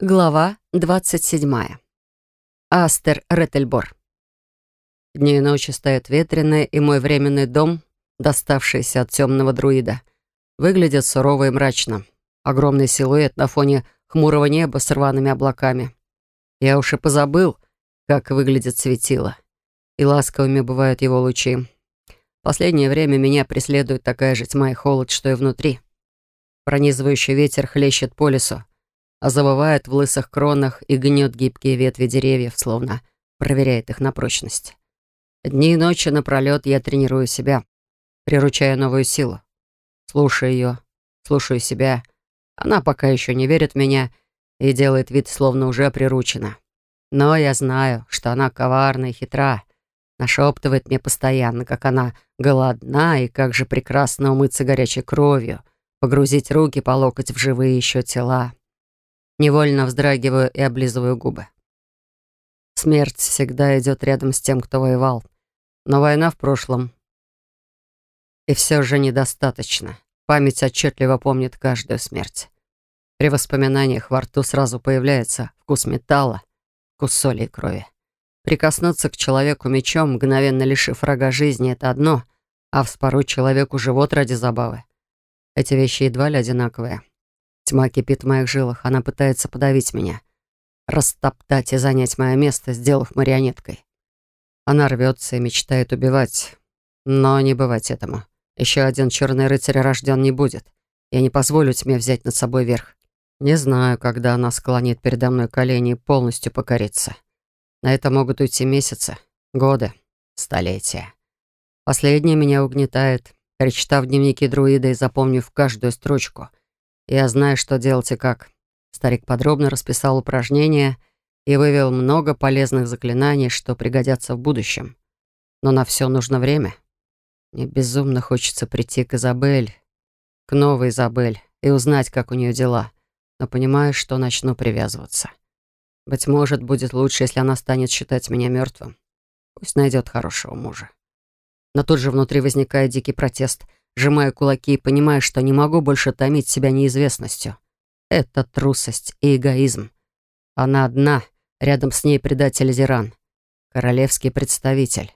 Глава 27. Астер Реттельбор. Дни и ночи стоят ветреные, и мой временный дом, доставшийся от темного друида, выглядит сурово и мрачно. Огромный силуэт на фоне хмурого неба с рваными облаками. Я уж и позабыл, как выглядит светило. И ласковыми бывают его лучи. Последнее время меня преследует такая же тьма и холод, что и внутри. Пронизывающий ветер хлещет по лесу, а завывает в лысых кронах и гнет гибкие ветви деревьев, словно проверяет их на прочность. Дни и ночи напролет я тренирую себя, приручая новую силу. Слушаю ее, слушаю себя. Она пока еще не верит в меня и делает вид, словно уже приручена. Но я знаю, что она коварна и хитра. Нашептывает мне постоянно, как она голодна и как же прекрасно умыться горячей кровью, погрузить руки по локоть в живые еще тела. Невольно вздрагиваю и облизываю губы. Смерть всегда идет рядом с тем, кто воевал. Но война в прошлом. И все же недостаточно. Память отчетливо помнит каждую смерть. При воспоминаниях во рту сразу появляется вкус металла, вкус соли и крови. Прикоснуться к человеку мечом, мгновенно лишив врага жизни, это одно, а вспороть человеку живот ради забавы. Эти вещи едва ли одинаковые. Тьма кипит в моих жилах, она пытается подавить меня, растоптать и занять мое место, сделав марионеткой. Она рвется и мечтает убивать, но не бывать этому. Еще один черный рыцарь рожден не будет. Я не позволю тьме взять над собой верх. Не знаю, когда она склонит передо мной колени и полностью покорится. На это могут уйти месяцы, годы, столетия. Последнее меня угнетает, перечитав дневники друида и запомнив каждую строчку — я знаю, что делать и как. Старик подробно расписал упражнения и вывел много полезных заклинаний, что пригодятся в будущем. Но на все нужно время. Мне безумно хочется прийти к Изабель, к новой Изабель, и узнать, как у нее дела. Но понимаю, что начну привязываться. Быть может, будет лучше, если она станет считать меня мертвым. Пусть найдет хорошего мужа. Но тут же внутри возникает дикий протест — сжимая кулаки и понимая, что не могу больше томить себя неизвестностью. Это трусость и эгоизм. Она одна, рядом с ней предатель Зиран, королевский представитель.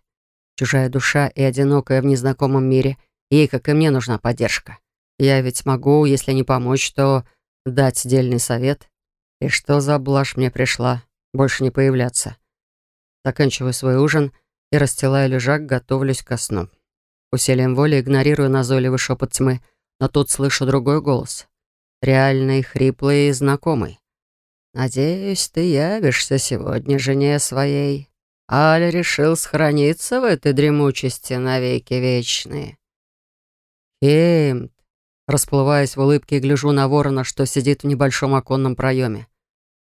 Чужая душа и одинокая в незнакомом мире, ей, как и мне, нужна поддержка. Я ведь могу, если не помочь, то дать дельный совет. И что за блажь мне пришла? Больше не появляться. Заканчиваю свой ужин и, расстилая лежак, готовлюсь ко сну. Усилием воли игнорирую назойливый шепот тьмы, но тут слышу другой голос. Реальный, хриплый и знакомый. «Надеюсь, ты явишься сегодня жене своей. Аля решил сохраниться в этой дремучести навеки вечные». «Хеймт!» Расплываясь в улыбке, гляжу на ворона, что сидит в небольшом оконном проеме.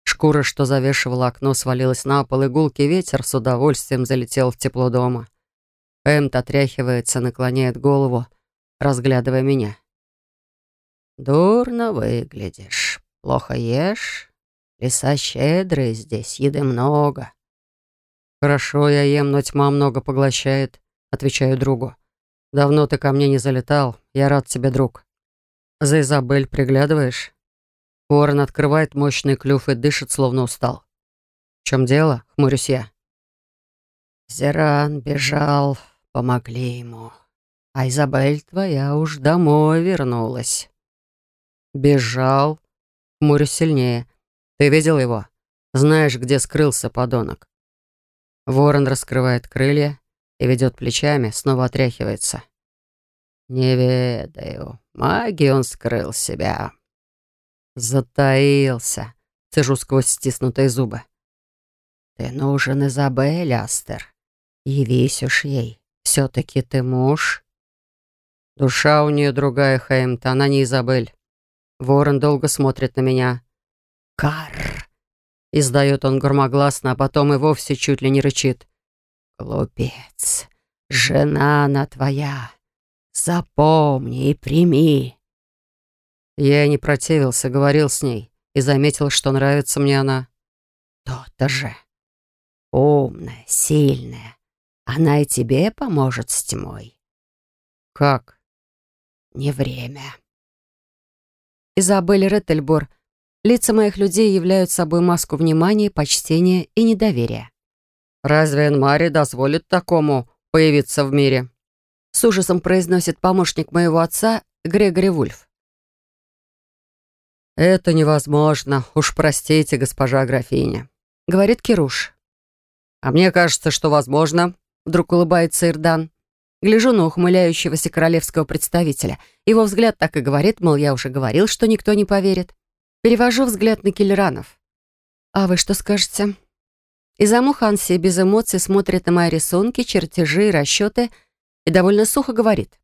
Шкура, что завешивала окно, свалилась на пол, и гулкий ветер с удовольствием залетел в тепло дома. Эмт отряхивается, наклоняет голову, разглядывая меня. «Дурно выглядишь. Плохо ешь. Леса щедрые здесь, еды много». «Хорошо, я ем, но тьма много поглощает», — отвечаю другу. «Давно ты ко мне не залетал. Я рад тебе, друг». «За Изабель приглядываешь?» Ворон открывает мощный клюв и дышит, словно устал. «В чем дело?» — хмурюсь я. «Зеран бежал помогли ему. А Изабель твоя уж домой вернулась. Бежал. Хмурю сильнее. Ты видел его? Знаешь, где скрылся подонок? Ворон раскрывает крылья и ведет плечами, снова отряхивается. Не ведаю. Магии он скрыл себя. Затаился. Цежу сквозь стиснутые зубы. Ты нужен Изабель, Астер. Явись уж ей. Все-таки ты муж?» Душа у нее другая, Хеймт, она не Изабель. Ворон долго смотрит на меня. «Карр!» Издает он громогласно, а потом и вовсе чуть ли не рычит. «Глупец! Жена она твоя! Запомни и прими!» Я не противился, говорил с ней и заметил, что нравится мне она. «То-то же! Умная, сильная, она и тебе поможет с тьмой. Как? Не время. Изабель Реттельбор, Лица моих людей являют собой маску внимания, почтения и недоверия. «Разве Энмари дозволит такому появиться в мире?» С ужасом произносит помощник моего отца Грегори Вульф. «Это невозможно. Уж простите, госпожа графиня», — говорит Кируш. «А мне кажется, что возможно», — вдруг улыбается Ирдан. Гляжу на ухмыляющегося королевского представителя. Его взгляд так и говорит, мол, я уже говорил, что никто не поверит. Перевожу взгляд на Киллеранов. «А вы что скажете?» Изаму Ханси без эмоций смотрит на мои рисунки, чертежи и расчеты и довольно сухо говорит.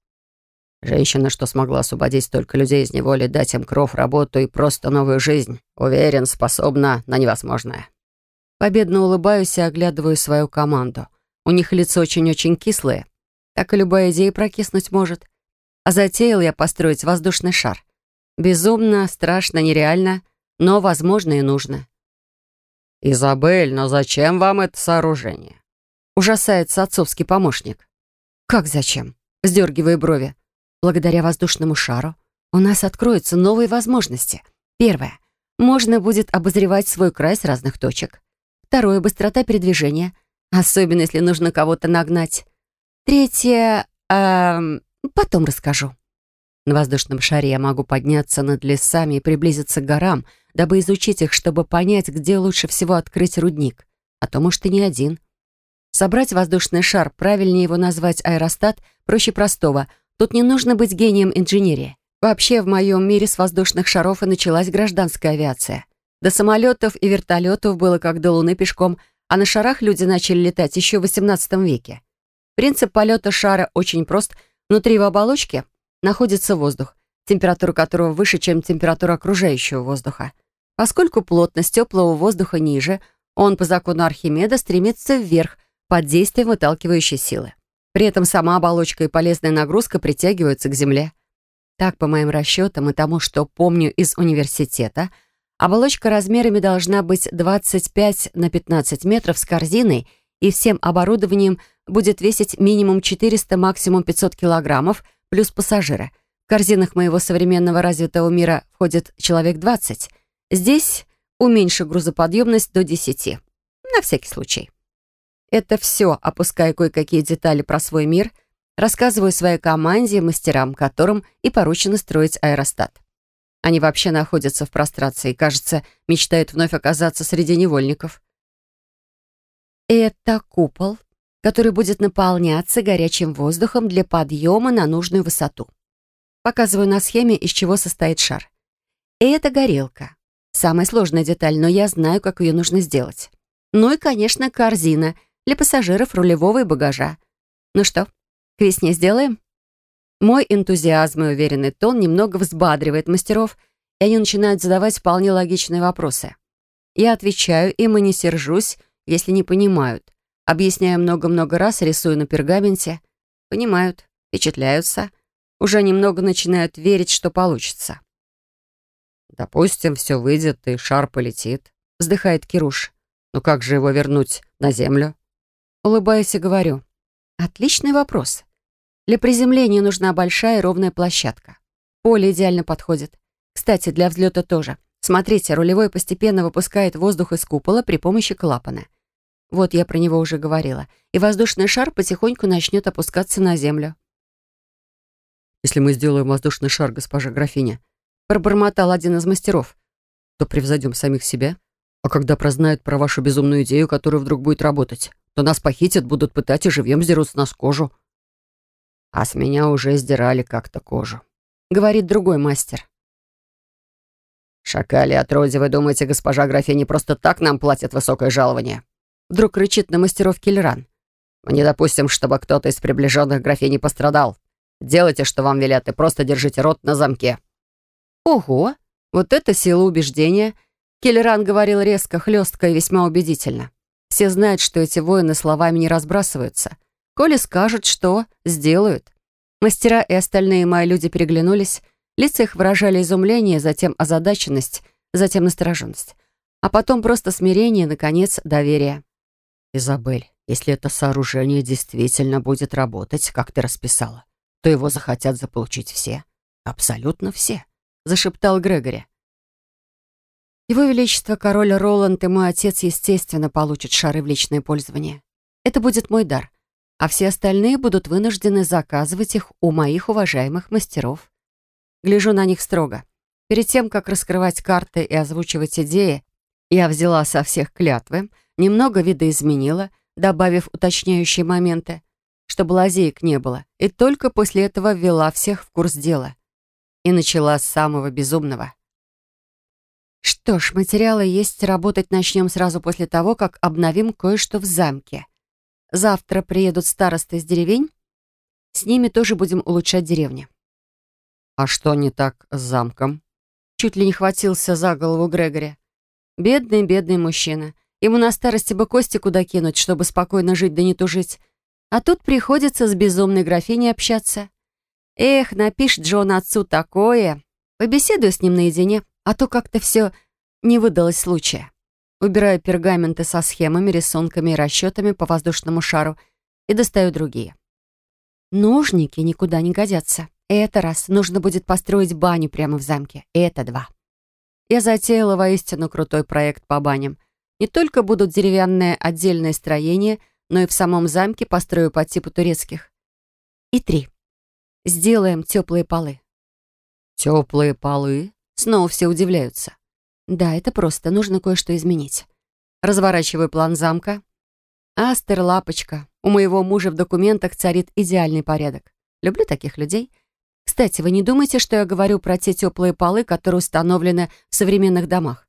«Женщина, что смогла освободить столько людей из неволи, дать им кров, работу и просто новую жизнь, уверен, способна на невозможное». Победно улыбаюсь и оглядываю свою команду. У них лица очень-очень кислые. Так и любая идея прокиснуть может. А затеял я построить воздушный шар. Безумно, страшно, нереально, но возможно и нужно. «Изабель, но зачем вам это сооружение?» Ужасается отцовский помощник. «Как зачем?» Сдергивая брови. «Благодаря воздушному шару у нас откроются новые возможности. Первое. Можно будет обозревать свой край с разных точек. Второе. Быстрота передвижения, особенно если нужно кого-то нагнать. Третье... Эм, потом расскажу. На воздушном шаре я могу подняться над лесами и приблизиться к горам, дабы изучить их, чтобы понять, где лучше всего открыть рудник. А то, может, и не один. Собрать воздушный шар, правильнее его назвать аэростат, проще простого. Тут не нужно быть гением инженерии. Вообще, в моем мире с воздушных шаров и началась гражданская авиация. До самолетов и вертолетов было как до Луны пешком, а на шарах люди начали летать еще в XVIII веке. Принцип полета шара очень прост. Внутри его оболочки находится воздух, температура которого выше, чем температура окружающего воздуха. Поскольку плотность теплого воздуха ниже, он по закону Архимеда стремится вверх под действием выталкивающей силы. При этом сама оболочка и полезная нагрузка притягиваются к Земле. Так, по моим расчетам и тому, что помню из университета, оболочка размерами должна быть 25 на 15 метров с корзиной и всем оборудованием будет весить минимум 400, максимум 500 килограммов, плюс пассажиры. В корзинах моего современного развитого мира входит человек 20. Здесь уменьшу грузоподъемность до 10. На всякий случай. Это все, опуская кое-какие детали про свой мир, рассказываю своей команде мастерам, которым и поручено строить аэростат. Они вообще находятся в прострации и, кажется, мечтают вновь оказаться среди невольников. Это купол, который будет наполняться горячим воздухом для подъема на нужную высоту. Показываю на схеме, из чего состоит шар. И это горелка. Самая сложная деталь, но я знаю, как ее нужно сделать. Ну и, конечно, корзина для пассажиров рулевого и багажа. Ну что, к весне сделаем? Мой энтузиазм и уверенный тон немного взбадривает мастеров, и они начинают задавать вполне логичные вопросы. Я отвечаю им и не сержусь, если не понимают. Объясняю много-много раз, рисую на пергаменте. Понимают, впечатляются. Уже немного начинают верить, что получится. «Допустим, все выйдет, и шар полетит», — вздыхает Кируш. «Но как же его вернуть на Землю?» Улыбаюсь и говорю. «Отличный вопрос. Для приземления нужна большая ровная площадка. Поле идеально подходит. Кстати, для взлета тоже. Смотрите, рулевой постепенно выпускает воздух из купола при помощи клапана. Вот я про него уже говорила. И воздушный шар потихоньку начнет опускаться на землю. «Если мы сделаем воздушный шар, госпожа графиня», пробормотал один из мастеров, то превзойдем самих себя. А когда прознают про вашу безумную идею, которая вдруг будет работать, то нас похитят, будут пытать и живьем сдерут с нас кожу. А с меня уже сдирали как-то кожу, говорит другой мастер. «Шакали отродье, вы думаете, госпожа графиня просто так нам платит высокое жалование?» Вдруг рычит на мастеров Киллеран. «Мы не допустим, чтобы кто-то из приближенных графиней пострадал. Делайте, что вам велят, и просто держите рот на замке». Ого, вот это сила убеждения. Киллеран говорил резко, хлестко и весьма убедительно. Все знают, что эти воины словами не разбрасываются. Коли скажут, что, сделают. Мастера и остальные мои люди переглянулись. Лица их выражали изумление, затем озадаченность, затем настороженность. А потом просто смирение, наконец, доверие. «Изабель, если это сооружение действительно будет работать, как ты расписала, то его захотят заполучить все. Абсолютно все», — зашептал Грегори. Его Величество, король Роланд и мой отец, естественно, получат шары в личное пользование. Это будет мой дар, а все остальные будут вынуждены заказывать их у моих уважаемых мастеров. Гляжу на них строго. Перед тем, как раскрывать карты и озвучивать идеи, я взяла со всех клятвы, немного видоизменила, добавив уточняющие моменты, чтобы лазеек не было, и только после этого ввела всех в курс дела. И начала с самого безумного. Что ж, материалы есть, работать начнем сразу после того, как обновим кое-что в замке. Завтра приедут старосты из деревень. С ними тоже будем улучшать деревни. А что не так с замком? Чуть ли не хватился за голову Грегори. Бедный, бедный мужчина. Ему на старости бы кости куда кинуть, чтобы спокойно жить да не тужить. А тут приходится с безумной графиней общаться. Эх, напишет Джон отцу такое. Побеседую с ним наедине, а то как-то все не выдалось случая. Убираю пергаменты со схемами, рисунками и расчетами по воздушному шару и достаю другие. Ножники никуда не годятся. Это раз. Нужно будет построить баню прямо в замке. Это два. Я затеяла воистину крутой проект по баням. Не только будут деревянные отдельные строения, но и в самом замке построю по типу турецких. И три. Сделаем теплые полы. Теплые полы? Снова все удивляются. Да, это просто, нужно кое-что изменить. Разворачиваю план замка. Астер, лапочка. У моего мужа в документах царит идеальный порядок. Люблю таких людей. Кстати, вы не думаете, что я говорю про те теплые полы, которые установлены в современных домах?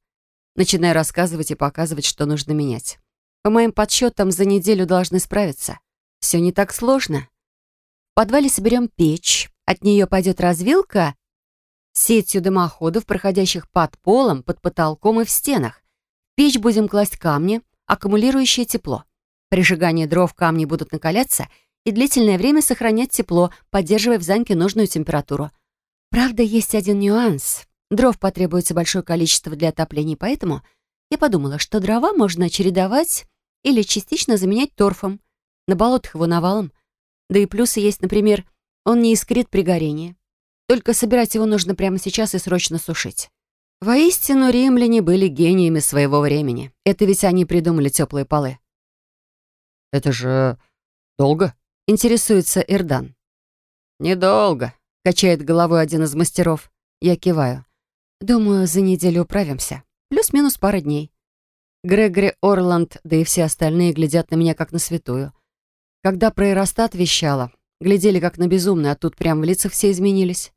Начинаю рассказывать и показывать, что нужно менять. По моим подсчетам, за неделю должны справиться. Все не так сложно. В подвале соберем печь, от нее пойдет развилка сетью дымоходов, проходящих под полом, под потолком и в стенах. В печь будем класть камни, аккумулирующие тепло. При сжигании дров камни будут накаляться и длительное время сохранять тепло, поддерживая в замке нужную температуру. Правда, есть один нюанс. Дров потребуется большое количество для отопления, поэтому я подумала, что дрова можно чередовать или частично заменять торфом. На болотах его навалом. Да и плюсы есть, например, он не искрит при горении. Только собирать его нужно прямо сейчас и срочно сушить. Воистину, римляне были гениями своего времени. Это ведь они придумали теплые полы. «Это же долго?» — интересуется Ирдан. «Недолго», — качает головой один из мастеров. Я киваю. «Думаю, за неделю управимся. Плюс-минус пара дней». Грегори Орланд, да и все остальные глядят на меня как на святую. Когда про Иростат вещала, глядели как на безумную, а тут прям в лицах все изменились.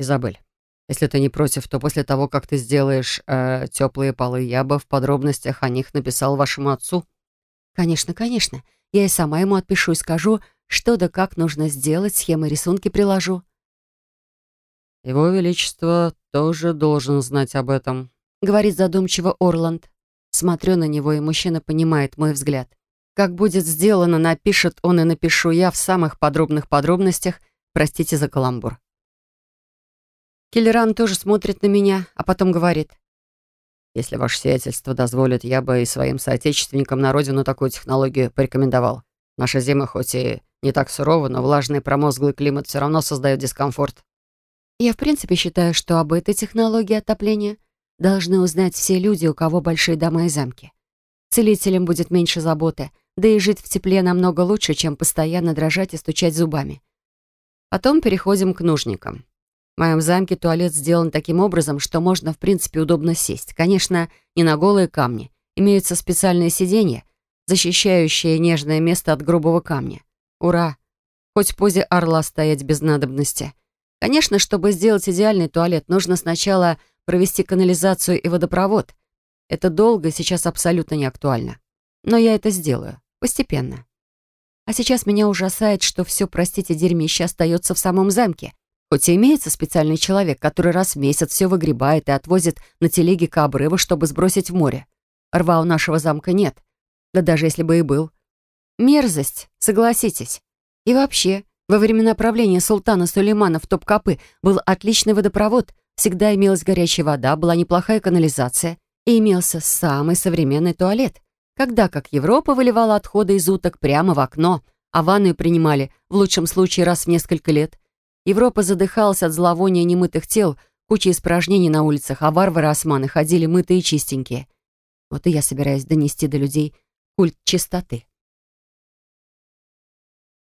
«Изабель, если ты не против, то после того, как ты сделаешь э, теплые полы, я бы в подробностях о них написал вашему отцу». «Конечно, конечно. Я и сама ему отпишу и скажу, что да как нужно сделать, схемы рисунки приложу». «Его Величество тоже должен знать об этом», — говорит задумчиво Орланд. Смотрю на него, и мужчина понимает мой взгляд. Как будет сделано, напишет он и напишу я в самых подробных подробностях, простите за каламбур. Келлеран тоже смотрит на меня, а потом говорит. «Если ваше сиятельство дозволит, я бы и своим соотечественникам на родину такую технологию порекомендовал. Наша зима хоть и не так сурова, но влажный промозглый климат все равно создает дискомфорт». Я в принципе считаю, что об этой технологии отопления должны узнать все люди, у кого большие дома и замки. Целителям будет меньше заботы, да и жить в тепле намного лучше, чем постоянно дрожать и стучать зубами. Потом переходим к нужникам. В моем замке туалет сделан таким образом, что можно, в принципе, удобно сесть. Конечно, не на голые камни. Имеются специальные сиденья, защищающие нежное место от грубого камня. Ура! Хоть в позе орла стоять без надобности. Конечно, чтобы сделать идеальный туалет, нужно сначала провести канализацию и водопровод. Это долго и сейчас абсолютно не актуально. Но я это сделаю. Постепенно. А сейчас меня ужасает, что все, простите, дерьмище остается в самом замке. Хоть и имеется специальный человек, который раз в месяц все выгребает и отвозит на телеге к обрыву, чтобы сбросить в море. Рва у нашего замка нет. Да даже если бы и был. Мерзость, согласитесь. И вообще, во времена правления султана Сулеймана в Топкапы был отличный водопровод, всегда имелась горячая вода, была неплохая канализация и имелся самый современный туалет. Когда как Европа выливала отходы из уток прямо в окно, а ванную принимали, в лучшем случае, раз в несколько лет. Европа задыхалась от зловония немытых тел, куча испражнений на улицах, а варвары-османы ходили мытые и чистенькие. Вот и я собираюсь донести до людей культ чистоты.